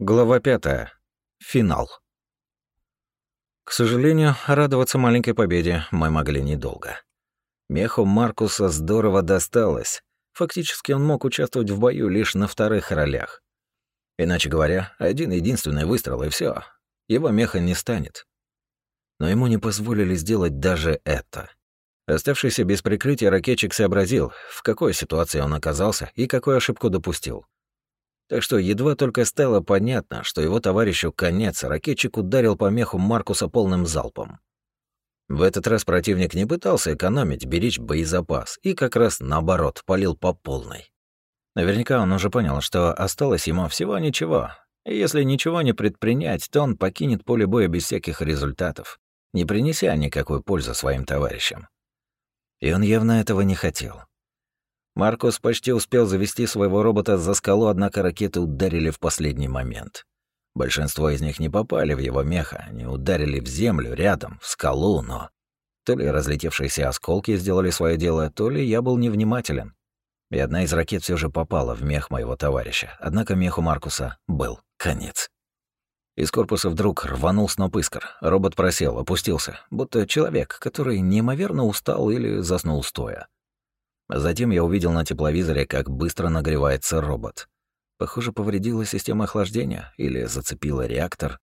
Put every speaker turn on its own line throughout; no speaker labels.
Глава пятая. Финал. К сожалению, радоваться маленькой победе мы могли недолго. Меху Маркуса здорово досталось. Фактически он мог участвовать в бою лишь на вторых ролях. Иначе говоря, один единственный выстрел и все. Его меха не станет. Но ему не позволили сделать даже это. Оставшийся без прикрытия ракетчик сообразил, в какой ситуации он оказался и какую ошибку допустил. Так что едва только стало понятно, что его товарищу конец, ракетчик ударил по меху Маркуса полным залпом. В этот раз противник не пытался экономить, беречь боезапас, и как раз наоборот, палил по полной. Наверняка он уже понял, что осталось ему всего ничего. И если ничего не предпринять, то он покинет поле боя без всяких результатов, не принеся никакой пользы своим товарищам. И он явно этого не хотел. Маркус почти успел завести своего робота за скалу, однако ракеты ударили в последний момент. Большинство из них не попали в его меха, они ударили в землю рядом, в скалу, но... То ли разлетевшиеся осколки сделали свое дело, то ли я был невнимателен. И одна из ракет все же попала в мех моего товарища, однако меху Маркуса был конец. Из корпуса вдруг рванул сноп искр. Робот просел, опустился, будто человек, который неимоверно устал или заснул стоя. Затем я увидел на тепловизоре, как быстро нагревается робот. Похоже, повредила система охлаждения или зацепила реактор.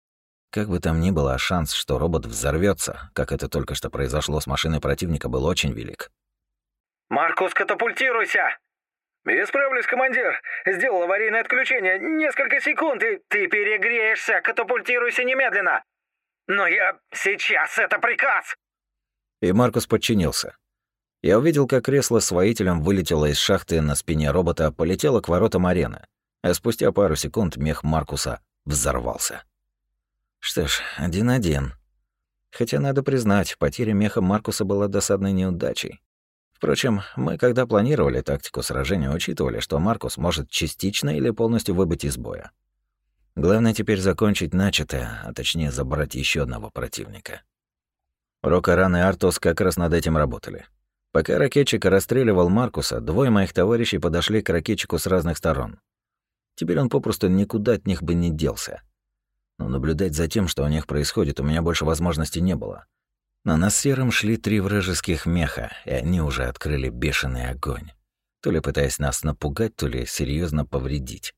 Как бы там ни было, шанс, что робот взорвется, как это только что произошло с машиной противника, был очень велик.
«Маркус, катапультируйся!» «Исправлюсь, командир. Сделал аварийное отключение. Несколько секунд, и ты перегреешься. Катапультируйся немедленно!» «Но я... сейчас это приказ!»
И Маркус подчинился. Я увидел, как кресло с воителем вылетело из шахты на спине робота, полетело к воротам арены, а спустя пару секунд мех Маркуса взорвался. Что ж, один-один. Хотя, надо признать, потеря меха Маркуса была досадной неудачей. Впрочем, мы, когда планировали тактику сражения, учитывали, что Маркус может частично или полностью выбыть из боя. Главное теперь закончить начатое, а точнее забрать еще одного противника. Рокаран и Артос как раз над этим работали. Пока ракетчик расстреливал Маркуса, двое моих товарищей подошли к ракетчику с разных сторон. Теперь он попросту никуда от них бы не делся. Но наблюдать за тем, что у них происходит, у меня больше возможности не было. На нас серым шли три вражеских меха, и они уже открыли бешеный огонь. То ли пытаясь нас напугать, то ли серьезно повредить.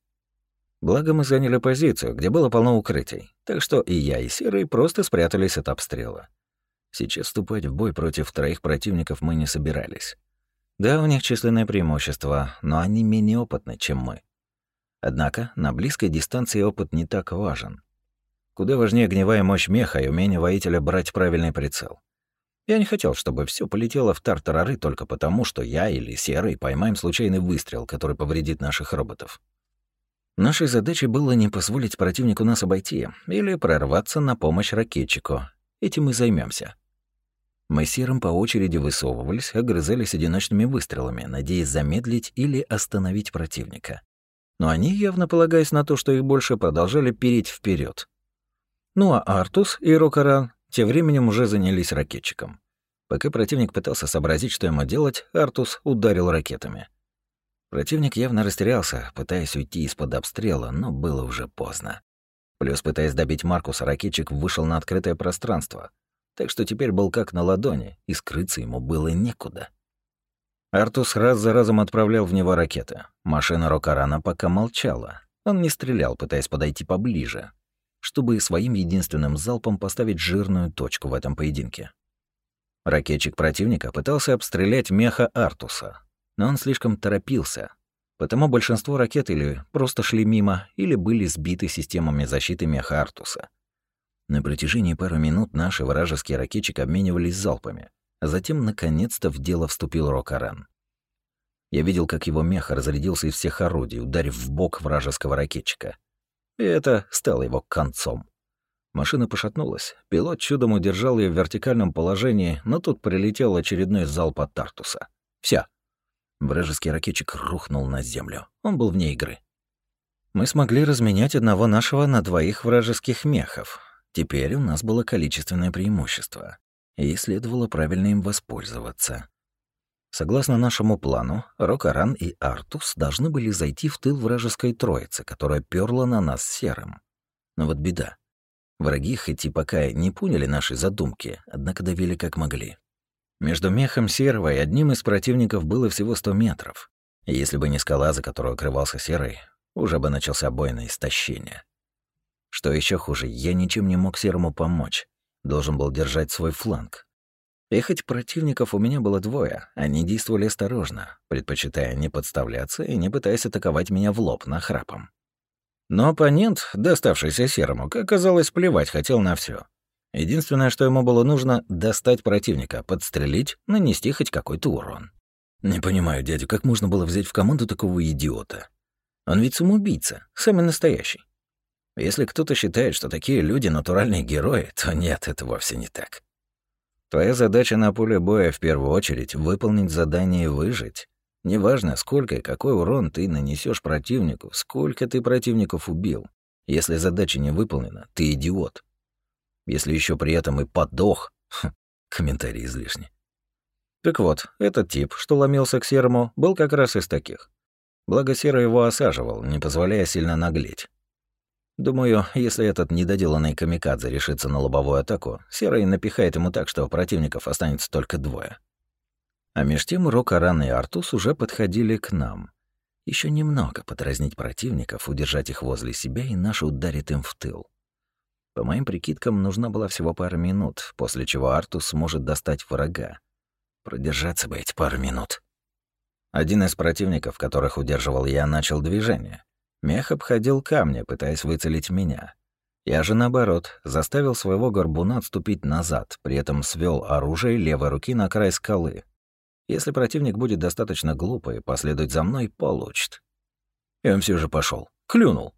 Благо мы заняли позицию, где было полно укрытий, так что и я, и Серый просто спрятались от обстрела. Сейчас вступать в бой против троих противников мы не собирались. Да, у них численное преимущество, но они менее опытны, чем мы. Однако на близкой дистанции опыт не так важен. Куда важнее огневая мощь меха и умение воителя брать правильный прицел. Я не хотел, чтобы все полетело в тартарары только потому, что я или Серый поймаем случайный выстрел, который повредит наших роботов. Нашей задачей было не позволить противнику нас обойти или прорваться на помощь ракетчику. Этим мы займемся. Мы серым по очереди высовывались, огрызались одиночными выстрелами, надеясь замедлить или остановить противника. Но они, явно полагаясь на то, что их больше, продолжали переть вперед. Ну а Артус и Рокаран тем временем уже занялись ракетчиком. Пока противник пытался сообразить, что ему делать, Артус ударил ракетами. Противник явно растерялся, пытаясь уйти из-под обстрела, но было уже поздно. Плюс, пытаясь добить Маркуса, ракетчик вышел на открытое пространство — так что теперь был как на ладони, и скрыться ему было некуда. Артус раз за разом отправлял в него ракеты. Машина Рокарана пока молчала. Он не стрелял, пытаясь подойти поближе, чтобы своим единственным залпом поставить жирную точку в этом поединке. Ракетчик противника пытался обстрелять меха Артуса, но он слишком торопился, потому большинство ракет или просто шли мимо, или были сбиты системами защиты меха Артуса. На протяжении пары минут наши вражеские ракетчики обменивались залпами, а затем наконец-то в дело вступил Рокаран. Я видел, как его мех разрядился из всех орудий, ударив в бок вражеского ракетчика. И это стало его концом. Машина пошатнулась. Пилот чудом удержал ее в вертикальном положении, но тут прилетел очередной залп от Тартуса. Вся. Вражеский ракетчик рухнул на землю. Он был вне игры. Мы смогли разменять одного нашего на двоих вражеских мехов. Теперь у нас было количественное преимущество, и следовало правильно им воспользоваться. Согласно нашему плану, Рокаран и Артус должны были зайти в тыл вражеской троицы, которая перла на нас серым. Но вот беда. Враги, хоть и пока не поняли наши задумки, однако давили как могли. Между мехом Серого и одним из противников было всего 100 метров. И если бы не скала, за которой укрывался Серый, уже бы начался бой на истощение. Что еще хуже, я ничем не мог Серому помочь. Должен был держать свой фланг. И хоть противников у меня было двое, они действовали осторожно, предпочитая не подставляться и не пытаясь атаковать меня в лоб нахрапом. Но оппонент, доставшийся Серому, оказалось, плевать хотел на все. Единственное, что ему было нужно — достать противника, подстрелить, нанести хоть какой-то урон. Не понимаю, дядя, как можно было взять в команду такого идиота? Он ведь самоубийца, самый настоящий. Если кто-то считает, что такие люди — натуральные герои, то нет, это вовсе не так. Твоя задача на поле боя в первую очередь — выполнить задание и выжить. Неважно, сколько и какой урон ты нанесешь противнику, сколько ты противников убил. Если задача не выполнена, ты идиот. Если еще при этом и подох, хм, комментарий излишний. Так вот, этот тип, что ломился к Серому, был как раз из таких. Благо Серый его осаживал, не позволяя сильно наглеть. Думаю, если этот недоделанный камикадзе решится на лобовую атаку, Серый напихает ему так, что противников останется только двое. А меж тем Рокаран и Артус уже подходили к нам. Еще немного подразнить противников, удержать их возле себя, и наш ударит им в тыл. По моим прикидкам, нужна была всего пара минут, после чего Артус сможет достать врага. Продержаться бы эти пару минут. Один из противников, которых удерживал я, начал движение. Мех обходил камни, пытаясь выцелить меня. Я же, наоборот, заставил своего горбуна отступить назад, при этом свел оружие левой руки на край скалы. Если противник будет достаточно глупый, последовать за мной получит. И он все же пошел, клюнул.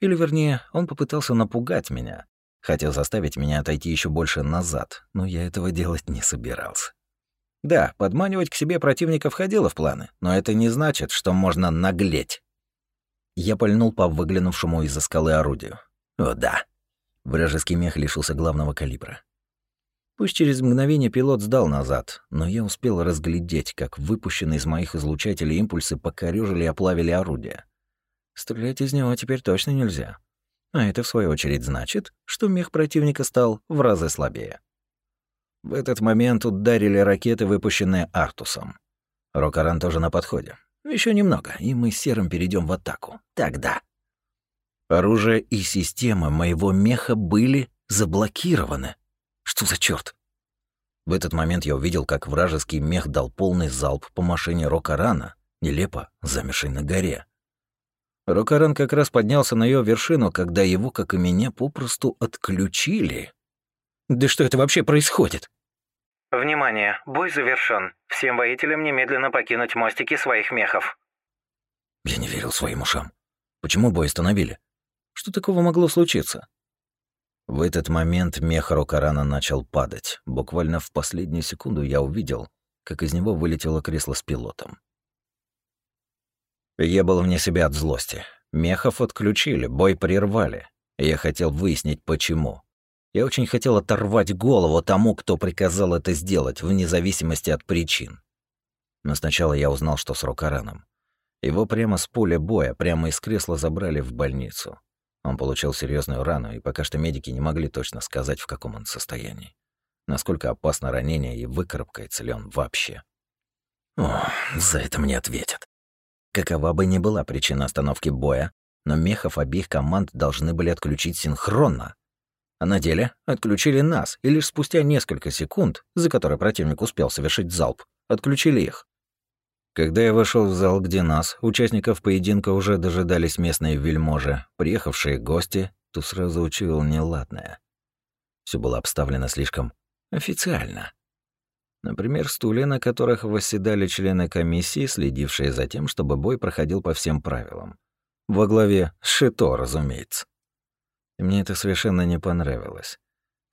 Или, вернее, он попытался напугать меня. Хотел заставить меня отойти еще больше назад, но я этого делать не собирался. Да, подманивать к себе противника входило в планы, но это не значит, что можно наглеть. Я пальнул по выглянувшему из-за скалы орудию. О, да. Вражеский мех лишился главного калибра. Пусть через мгновение пилот сдал назад, но я успел разглядеть, как выпущенные из моих излучателей импульсы покорёжили и оплавили орудие. Стрелять из него теперь точно нельзя. А это, в свою очередь, значит, что мех противника стал в разы слабее. В этот момент ударили ракеты, выпущенные Артусом. Рокаран тоже на подходе. Еще немного, и мы с Серым перейдем в атаку. Тогда. Оружие и система моего меха были заблокированы. Что за черт? В этот момент я увидел, как вражеский мех дал полный залп по машине Рокарана, нелепо замершей на горе. Рокаран как раз поднялся на ее вершину, когда его, как и меня, попросту отключили. Да что это вообще происходит?
Внимание, бой завершен. Всем воителям немедленно покинуть мостики своих мехов.
Я не верил своим ушам. Почему бой остановили? Что такого могло случиться? В этот момент мех Рокарана начал падать. Буквально в последнюю секунду я увидел, как из него вылетело кресло с пилотом. Я был вне себя от злости. Мехов отключили, бой прервали. Я хотел выяснить, почему. Я очень хотел оторвать голову тому, кто приказал это сделать, вне зависимости от причин. Но сначала я узнал, что с Рокараном. Его прямо с поля боя, прямо из кресла забрали в больницу. Он получил серьезную рану, и пока что медики не могли точно сказать, в каком он состоянии. Насколько опасно ранение и выкарабкается ли он вообще. О, за это мне ответят. Какова бы ни была причина остановки боя, но мехов обеих команд должны были отключить синхронно. А на деле отключили нас, и лишь спустя несколько секунд, за которые противник успел совершить залп, отключили их. Когда я вошел в зал, где нас, участников поединка, уже дожидались местные вельможи, приехавшие гости, то сразу учуял неладное. Все было обставлено слишком официально. Например, стулья, на которых восседали члены комиссии, следившие за тем, чтобы бой проходил по всем правилам. Во главе Шито, разумеется. Мне это совершенно не понравилось.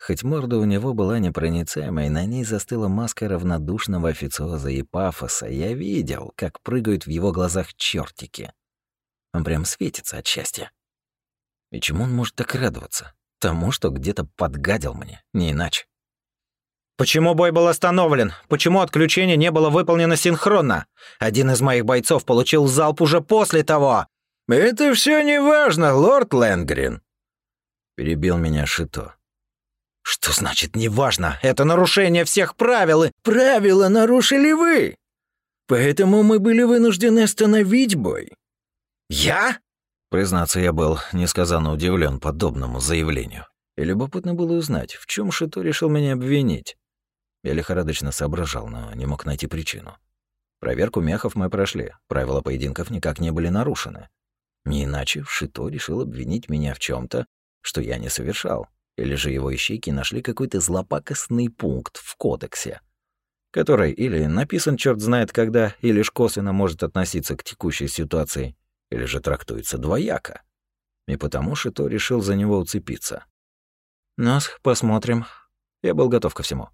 Хоть морда у него была непроницаемой, на ней застыла маска равнодушного официоза и пафоса. Я видел, как прыгают в его глазах чертики. Он прям светится от счастья. И чему он может так радоваться? Тому, что где-то подгадил мне, не иначе.
Почему бой был остановлен? Почему отключение не было выполнено синхронно? Один из моих бойцов получил залп уже после того. Это все не важно, лорд Лэнгрин.
Перебил меня Шито.
Что значит неважно? Это нарушение всех правил, и правила нарушили вы. Поэтому мы были вынуждены остановить бой. Я?
Признаться, я был несказанно удивлен подобному заявлению. И любопытно было узнать, в чем Шито решил меня обвинить. Я лихорадочно соображал, но не мог найти причину. Проверку мехов мы прошли, правила поединков никак не были нарушены. Не иначе Шито решил обвинить меня в чем то что я не совершал. Или же его ищейки нашли какой-то злопакостный пункт в кодексе, который или написан черт знает когда, или лишь косвенно может относиться к текущей ситуации, или же трактуется двояко. И потому Шито решил за него уцепиться. Нас посмотрим. Я был готов ко всему.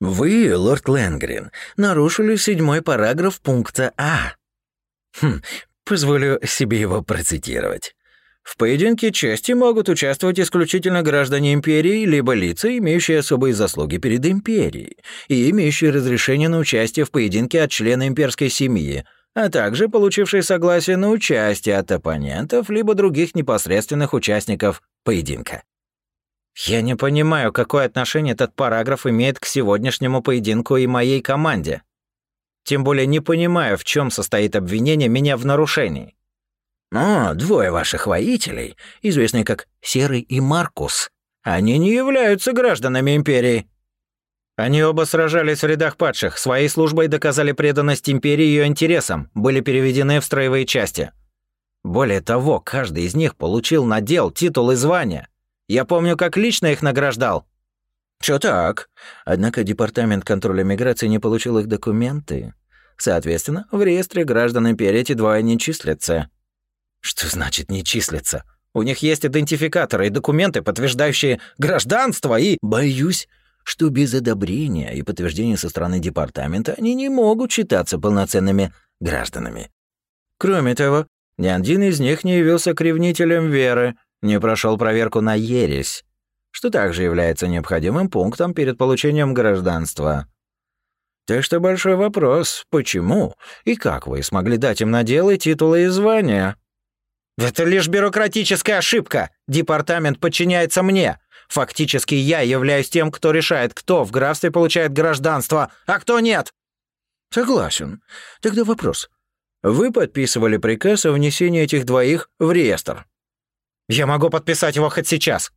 «Вы, лорд Лэнгрин, нарушили седьмой параграф пункта А. Хм, позволю себе его процитировать. В поединке чести могут участвовать исключительно граждане империи, либо лица, имеющие особые заслуги перед империей, и имеющие разрешение на участие в поединке от члена имперской семьи, а также получившие согласие на участие от оппонентов, либо других непосредственных участников поединка. Я не понимаю, какое отношение этот параграф имеет к сегодняшнему поединку и моей команде. Тем более не понимаю, в чем состоит обвинение меня в нарушении. Но двое ваших воителей, известные как Серый и Маркус, они не являются гражданами Империи. Они оба сражались в рядах падших, своей службой доказали преданность Империи и ее интересам, были переведены в строевые части. Более того, каждый из них получил надел, титул и звание. Я помню, как лично их награждал. Все так. Однако Департамент контроля миграции не получил их документы. Соответственно, в реестре граждан Империи эти двое не числятся. Что значит не числятся? У них есть идентификаторы и документы, подтверждающие гражданство и... Боюсь, что без одобрения и подтверждения со стороны департамента они не могут считаться полноценными гражданами. Кроме того, ни один из них не явился кривнителем веры, не прошел проверку на ересь, что также является необходимым пунктом перед получением гражданства. Так что большой вопрос, почему и как вы смогли дать им наделы, титулы и звания? Это лишь бюрократическая ошибка. Департамент подчиняется мне. Фактически я являюсь тем, кто решает, кто в графстве получает гражданство, а кто нет. Согласен. Тогда вопрос. Вы подписывали приказ о внесении этих двоих в реестр. Я могу подписать его хоть сейчас.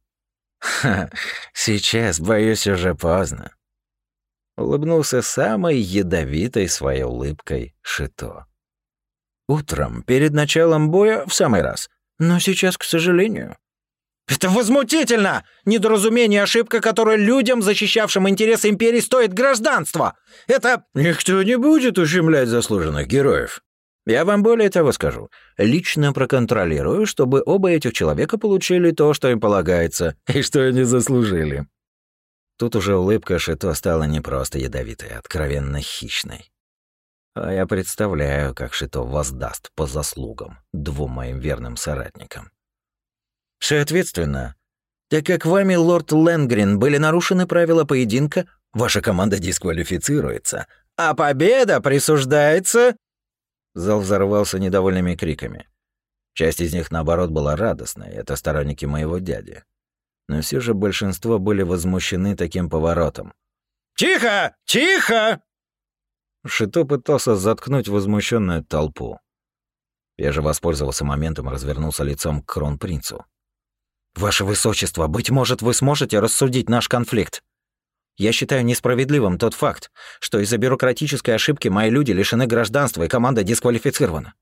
Ха, сейчас, боюсь, уже поздно. Улыбнулся самой ядовитой своей улыбкой Шито. Утром, перед началом боя, в самый раз. Но сейчас, к сожалению. «Это возмутительно! Недоразумение ошибка, которая людям, защищавшим интересы империи, стоит гражданства! Это...» «Никто не будет ущемлять заслуженных героев. Я вам более того скажу. Лично проконтролирую, чтобы оба этих человека получили то, что им полагается, и что они заслужили». Тут уже улыбка Шито стала не просто ядовитой, а откровенно хищной. А я представляю, как Шито воздаст по заслугам двум моим верным соратникам. Соответственно, так как вами, лорд Ленгрин, были нарушены правила поединка, ваша команда дисквалифицируется, а победа присуждается...» Зал взорвался недовольными криками. Часть из них, наоборот, была радостной, это сторонники моего дяди. Но все же большинство были возмущены таким поворотом. «Тихо! Тихо!» Шито пытался заткнуть возмущенную толпу. Я же воспользовался моментом и развернулся лицом к кронпринцу. «Ваше Высочество, быть может, вы сможете рассудить наш конфликт. Я считаю несправедливым тот факт, что из-за бюрократической ошибки мои люди лишены гражданства и команда дисквалифицирована.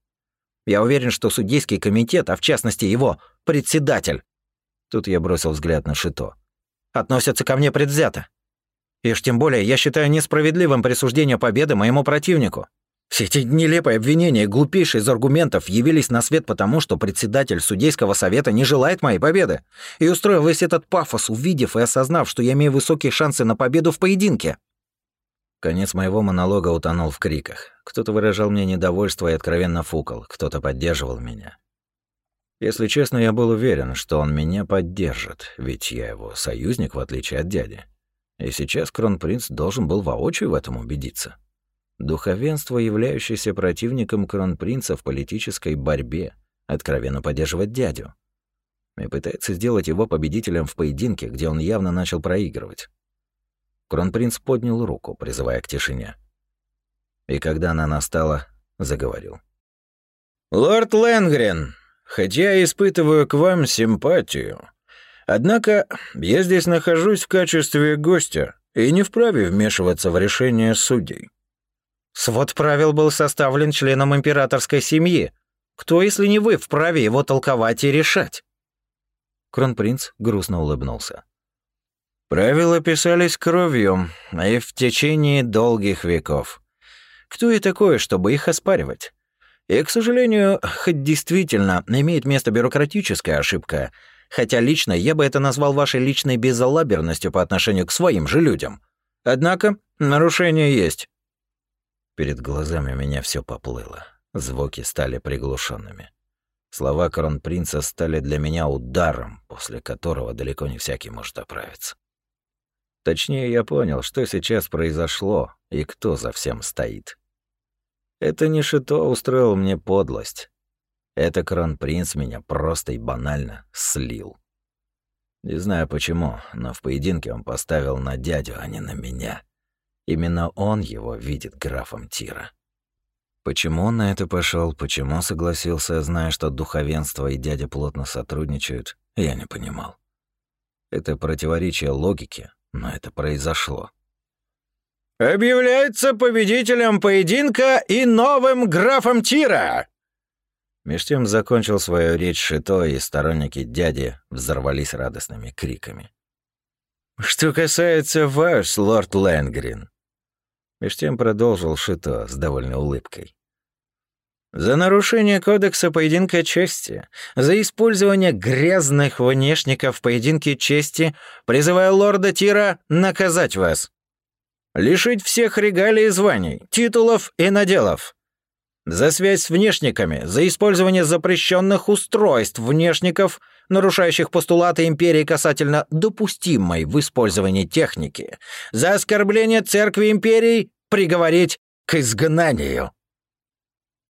Я уверен, что судейский комитет, а в частности его председатель...» Тут я бросил взгляд на Шито. «Относятся ко мне предвзято. И уж тем более я считаю несправедливым присуждение победы моему противнику. Все эти нелепые обвинения, глупейшие из аргументов, явились на свет потому, что председатель судейского совета не желает моей победы и устроил весь этот пафос, увидев и осознав, что я имею высокие шансы на победу в поединке. Конец моего монолога утонул в криках. Кто-то выражал мне недовольство и откровенно фукал, кто-то поддерживал меня. Если честно, я был уверен, что он меня поддержит, ведь я его союзник, в отличие от дяди. И сейчас кронпринц должен был воочию в этом убедиться. Духовенство, являющееся противником кронпринца в политической борьбе, откровенно поддерживает дядю.
и пытается сделать его победителем в поединке, где он явно начал проигрывать. Кронпринц поднял руку, призывая к тишине. И когда она настала, заговорил.
«Лорд Лэнгрен, хотя я испытываю к вам симпатию, однако я здесь нахожусь в качестве гостя и не вправе вмешиваться в решение судей».
«Свод правил был составлен членом императорской семьи. Кто, если не вы, вправе его толковать и решать?»
Кронпринц грустно улыбнулся.
«Правила писались кровью, и в течение долгих веков. Кто я такой, чтобы их оспаривать? И, к сожалению, хоть действительно имеет место бюрократическая ошибка, хотя лично я бы это назвал вашей личной безалаберностью по отношению к своим же людям. Однако нарушение есть.
Перед глазами меня все поплыло. Звуки стали приглушенными. Слова кронпринца стали для меня ударом, после которого далеко не всякий может оправиться. Точнее, я понял, что сейчас произошло и кто за всем стоит. Это не Шито устроил мне подлость. Это кронпринц меня просто и банально слил. Не знаю почему, но в поединке он поставил на дядю, а не на меня. Именно он его видит графом Тира. Почему он на это пошел, почему согласился, зная, что духовенство и дядя плотно сотрудничают, я не понимал. Это противоречие логике, но это произошло.
«Объявляется победителем поединка и новым графом Тира!»
Меж тем закончил свою речь Шито, и сторонники дяди взорвались радостными криками.
«Что касается вас, лорд Лэнгрин»,
меж тем продолжил Шито с довольной улыбкой.
За нарушение кодекса поединка чести, за использование грязных внешников в поединке чести, призываю лорда Тира наказать вас лишить всех регалий и званий, титулов и наделов. За связь с внешниками, за использование запрещенных устройств внешников, нарушающих постулаты империи касательно допустимой в использовании техники, за оскорбление церкви империи приговорить к изгнанию.